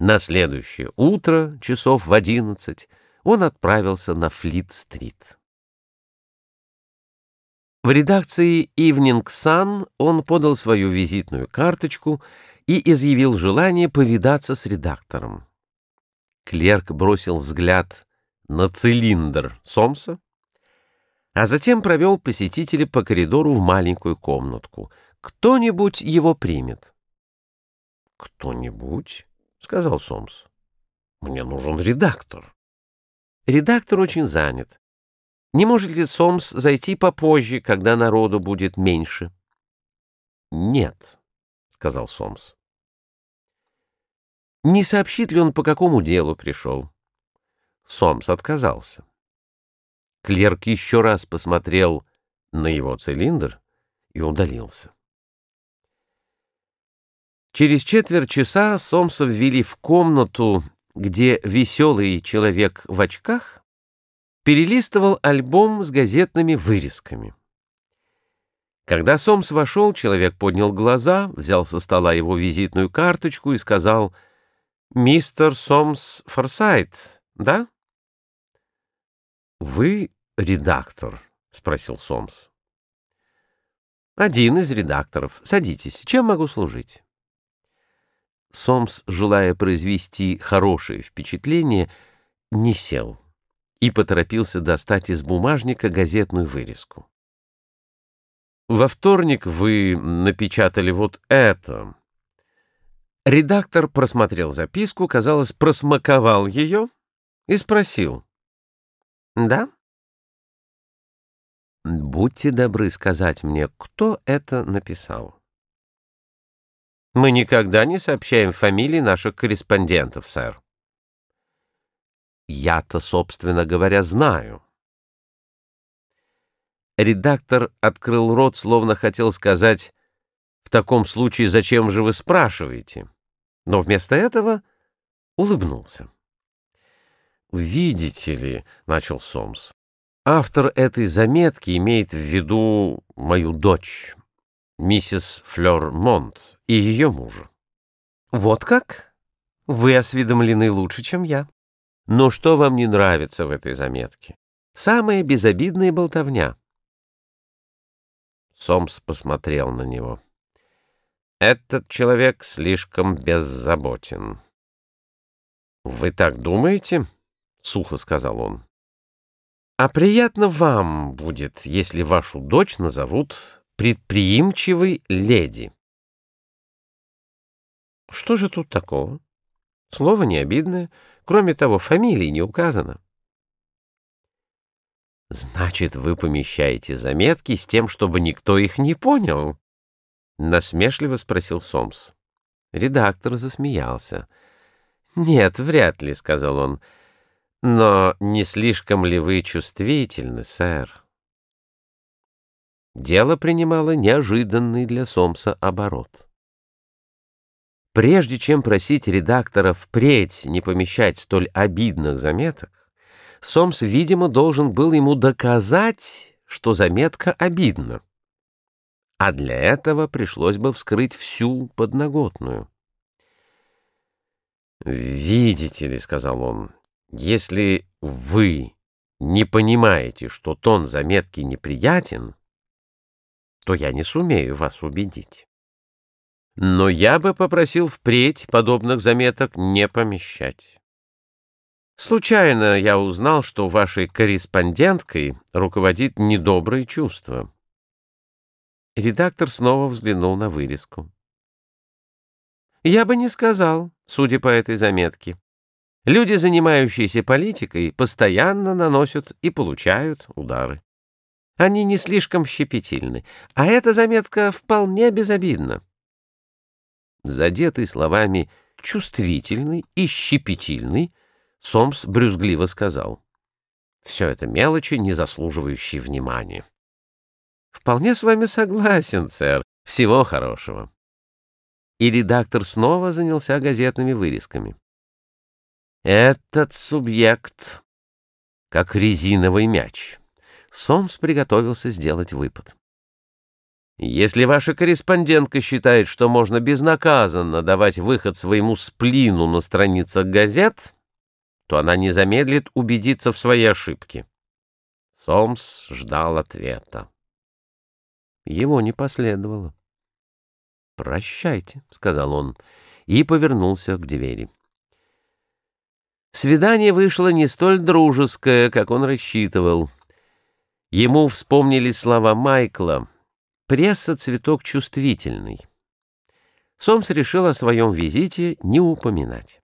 На следующее утро, часов в одиннадцать, он отправился на Флит-стрит. В редакции Evening Sun он подал свою визитную карточку и изъявил желание повидаться с редактором. Клерк бросил взгляд на цилиндр Сомса, а затем провел посетителя по коридору в маленькую комнатку. Кто-нибудь его примет. «Кто-нибудь?» — сказал Сомс. «Мне нужен редактор». «Редактор очень занят. Не может ли Сомс зайти попозже, когда народу будет меньше?» «Нет», — сказал Сомс. «Не сообщит ли он, по какому делу пришел?» Сомс отказался. Клерк еще раз посмотрел на его цилиндр и удалился. Через четверть часа Сомса ввели в комнату, где веселый человек в очках перелистывал альбом с газетными вырезками. Когда Сомс вошел, человек поднял глаза, взял со стола его визитную карточку и сказал «Мистер Сомс Форсайт, да?» «Вы редактор?» — спросил Сомс. «Один из редакторов. Садитесь. Чем могу служить?» Сомс, желая произвести хорошее впечатление, не сел и поторопился достать из бумажника газетную вырезку. «Во вторник вы напечатали вот это». Редактор просмотрел записку, казалось, просмаковал ее и спросил. «Да?» «Будьте добры сказать мне, кто это написал?» Мы никогда не сообщаем фамилии наших корреспондентов, сэр. Я-то, собственно говоря, знаю. Редактор открыл рот, словно хотел сказать, «В таком случае зачем же вы спрашиваете?» Но вместо этого улыбнулся. «Видите ли», — начал Сомс, — «автор этой заметки имеет в виду мою дочь, миссис Флёр Монт и ее мужа. Вот как? Вы осведомлены лучше, чем я. Но что вам не нравится в этой заметке? Самая безобидная болтовня. Сомс посмотрел на него. Этот человек слишком беззаботен. Вы так думаете? Сухо сказал он. А приятно вам будет, если вашу дочь назовут предприимчивой леди. Что же тут такого? Слово не обидное. Кроме того, фамилии не указано. Значит, вы помещаете заметки с тем, чтобы никто их не понял? Насмешливо спросил Сомс. Редактор засмеялся. «Нет, вряд ли», — сказал он. «Но не слишком ли вы чувствительны, сэр?» Дело принимало неожиданный для Сомса оборот. Прежде чем просить редактора впредь не помещать столь обидных заметок, Сомс, видимо, должен был ему доказать, что заметка обидна. А для этого пришлось бы вскрыть всю подноготную. «Видите ли, — сказал он, — если вы не понимаете, что тон заметки неприятен, то я не сумею вас убедить. Но я бы попросил впредь подобных заметок не помещать. Случайно я узнал, что вашей корреспонденткой руководит недоброе чувство. Редактор снова взглянул на вырезку. Я бы не сказал, судя по этой заметке. Люди, занимающиеся политикой, постоянно наносят и получают удары. Они не слишком щепетильны, а эта заметка вполне безобидна. Задетый словами «чувствительный» и «щепетильный», Сомс брюзгливо сказал. «Все это мелочи, не заслуживающие внимания». «Вполне с вами согласен, сэр. Всего хорошего». И редактор снова занялся газетными вырезками. «Этот субъект как резиновый мяч». Сомс приготовился сделать выпад. Если ваша корреспондентка считает, что можно безнаказанно давать выход своему сплину на страницах газет, то она не замедлит убедиться в своей ошибке. Сомс ждал ответа. Его не последовало. «Прощайте», — сказал он, и повернулся к двери. Свидание вышло не столь дружеское, как он рассчитывал. Ему вспомнили слова Майкла — Пресса — цветок чувствительный. Сомс решил о своем визите не упоминать.